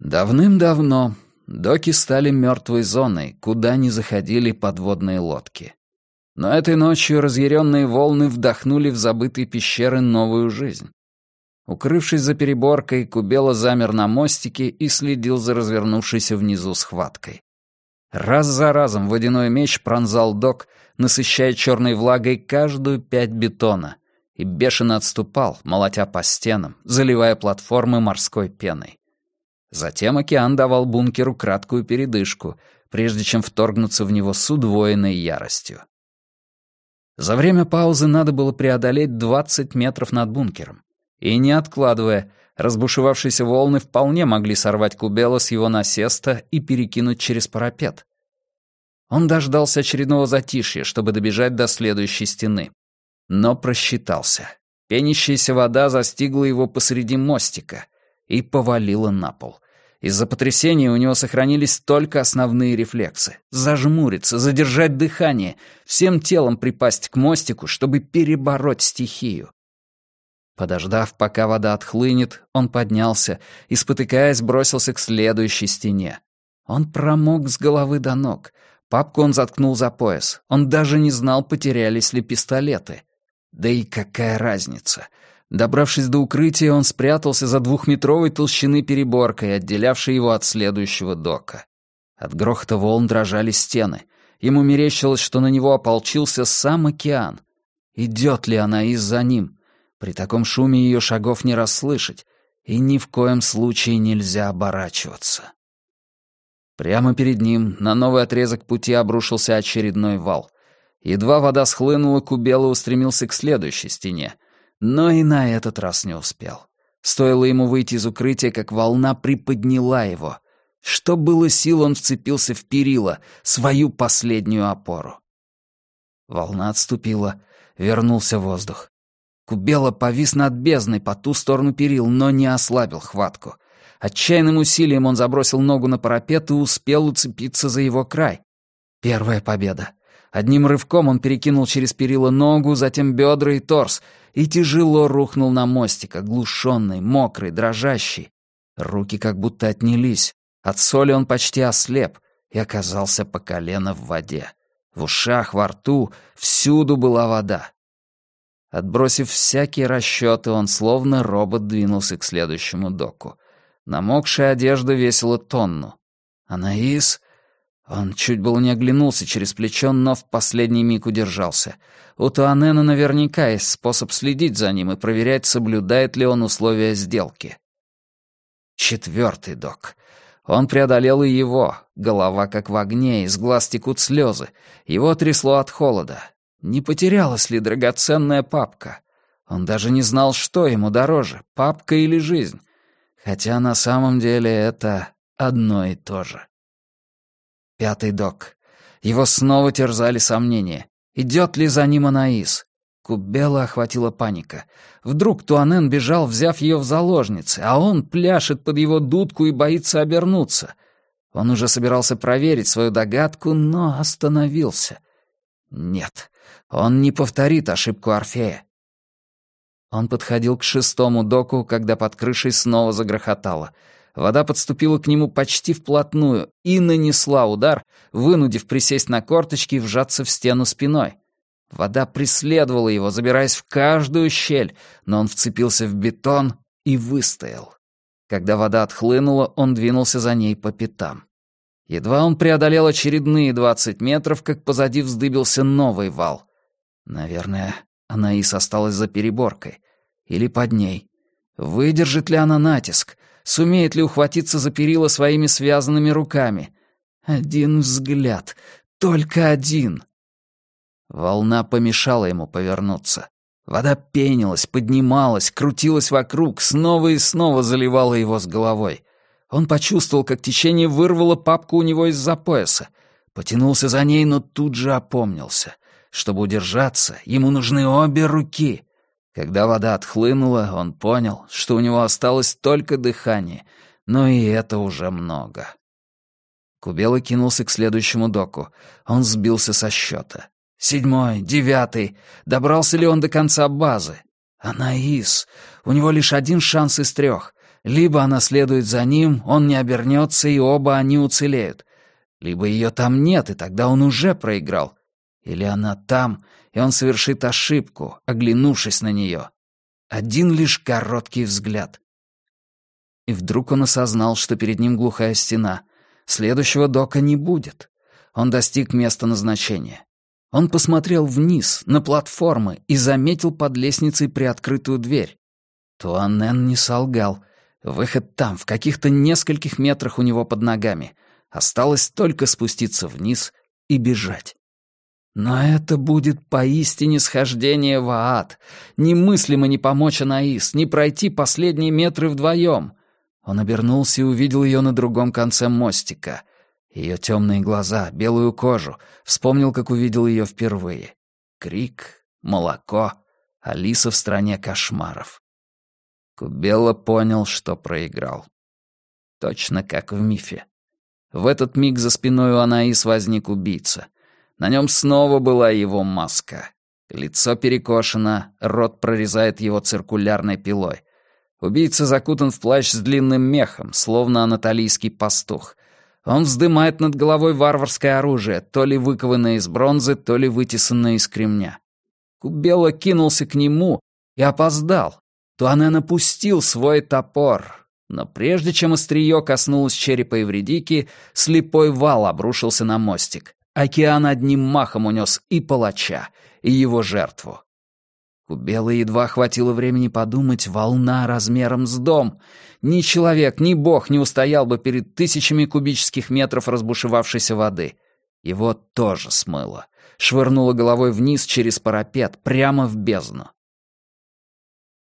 Давным-давно доки стали мертвой зоной, куда не заходили подводные лодки. Но этой ночью разъяренные волны вдохнули в забытые пещеры новую жизнь. Укрывшись за переборкой, Кубела замер на мостике и следил за развернувшейся внизу схваткой. Раз за разом водяной меч пронзал док, насыщая черной влагой каждую пять бетона, и бешено отступал, молотя по стенам, заливая платформы морской пеной. Затем океан давал бункеру краткую передышку, прежде чем вторгнуться в него с удвоенной яростью. За время паузы надо было преодолеть 20 метров над бункером. И не откладывая, разбушевавшиеся волны вполне могли сорвать Кубела с его насеста и перекинуть через парапет. Он дождался очередного затишья, чтобы добежать до следующей стены. Но просчитался. Пенящаяся вода застигла его посреди мостика и повалила на пол. Из-за потрясения у него сохранились только основные рефлексы. Зажмуриться, задержать дыхание, всем телом припасть к мостику, чтобы перебороть стихию. Подождав, пока вода отхлынет, он поднялся и, спотыкаясь, бросился к следующей стене. Он промок с головы до ног. Папку он заткнул за пояс. Он даже не знал, потерялись ли пистолеты. Да и какая разница? Добравшись до укрытия, он спрятался за двухметровой толщины переборкой, отделявшей его от следующего дока. От грохота волн дрожали стены. Ему мерещилось, что на него ополчился сам океан. Идет ли она из-за ним? При таком шуме ее шагов не расслышать, и ни в коем случае нельзя оборачиваться. Прямо перед ним на новый отрезок пути обрушился очередной вал. Едва вода схлынула, Кубела устремился к следующей стене — но и на этот раз не успел. Стоило ему выйти из укрытия, как волна приподняла его. Что было сил, он вцепился в перила, свою последнюю опору. Волна отступила, вернулся воздух. Кубела повис над бездной по ту сторону перил, но не ослабил хватку. Отчаянным усилием он забросил ногу на парапет и успел уцепиться за его край. Первая победа. Одним рывком он перекинул через перила ногу, затем бедра и торс, и тяжело рухнул на мостик, оглушенный, мокрый, дрожащий. Руки как будто отнялись. От соли он почти ослеп и оказался по колено в воде. В ушах, во рту, всюду была вода. Отбросив всякие расчеты, он словно робот двинулся к следующему доку. Намокшая одежда весила тонну. Анаис он чуть было не оглянулся через плечо, но в последний миг удержался. У Туанена наверняка есть способ следить за ним и проверять, соблюдает ли он условия сделки. Четвертый док. Он преодолел и его. Голова как в огне, из глаз текут слезы. Его трясло от холода. Не потерялась ли драгоценная папка? Он даже не знал, что ему дороже, папка или жизнь. Хотя на самом деле это одно и то же. Пятый док. Его снова терзали сомнения. Идет ли за ним Анаис? Кубела охватила паника. Вдруг Туанен бежал, взяв ее в заложницы, а он пляшет под его дудку и боится обернуться. Он уже собирался проверить свою догадку, но остановился. Нет, он не повторит ошибку Орфея. Он подходил к шестому доку, когда под крышей снова загрохотало — Вода подступила к нему почти вплотную и нанесла удар, вынудив присесть на корточки и вжаться в стену спиной. Вода преследовала его, забираясь в каждую щель, но он вцепился в бетон и выстоял. Когда вода отхлынула, он двинулся за ней по пятам. Едва он преодолел очередные двадцать метров, как позади вздыбился новый вал. Наверное, Анаис осталась за переборкой. Или под ней. Выдержит ли она натиск? Сумеет ли ухватиться за перила своими связанными руками? Один взгляд. Только один. Волна помешала ему повернуться. Вода пенилась, поднималась, крутилась вокруг, снова и снова заливала его с головой. Он почувствовал, как течение вырвало папку у него из-за пояса. Потянулся за ней, но тут же опомнился. Чтобы удержаться, ему нужны обе руки. Когда вода отхлынула, он понял, что у него осталось только дыхание, но и это уже много. Кубела кинулся к следующему доку. Он сбился со счета. Седьмой, девятый. Добрался ли он до конца базы? Анаис. У него лишь один шанс из трех. Либо она следует за ним, он не обернется, и оба они уцелеют. Либо ее там нет, и тогда он уже проиграл. Или она там, и он совершит ошибку, оглянувшись на нее. Один лишь короткий взгляд. И вдруг он осознал, что перед ним глухая стена. Следующего дока не будет. Он достиг места назначения. Он посмотрел вниз, на платформы, и заметил под лестницей приоткрытую дверь. Туанен не солгал. Выход там, в каких-то нескольких метрах у него под ногами. Осталось только спуститься вниз и бежать. Но это будет поистине схождение в ад. Немыслимо не помочь Анаис, не пройти последние метры вдвоем. Он обернулся и увидел ее на другом конце мостика. Ее темные глаза, белую кожу. Вспомнил, как увидел ее впервые. Крик, молоко, Алиса в стране кошмаров. Кубела понял, что проиграл. Точно как в мифе. В этот миг за спиной у Анаис возник убийца. На нем снова была его маска. Лицо перекошено, рот прорезает его циркулярной пилой. Убийца закутан в плащ с длинным мехом, словно анатолийский пастух. Он вздымает над головой варварское оружие, то ли выкованное из бронзы, то ли вытесанное из кремня. Кубела кинулся к нему и опоздал. Туанен опустил свой топор. Но прежде чем острие коснулось черепа Эвредики, слепой вал обрушился на мостик. Океан одним махом унес и палача, и его жертву. Кубела едва хватило времени подумать, волна размером с дом. Ни человек, ни бог не устоял бы перед тысячами кубических метров разбушевавшейся воды. Его тоже смыло. Швырнуло головой вниз через парапет, прямо в бездну.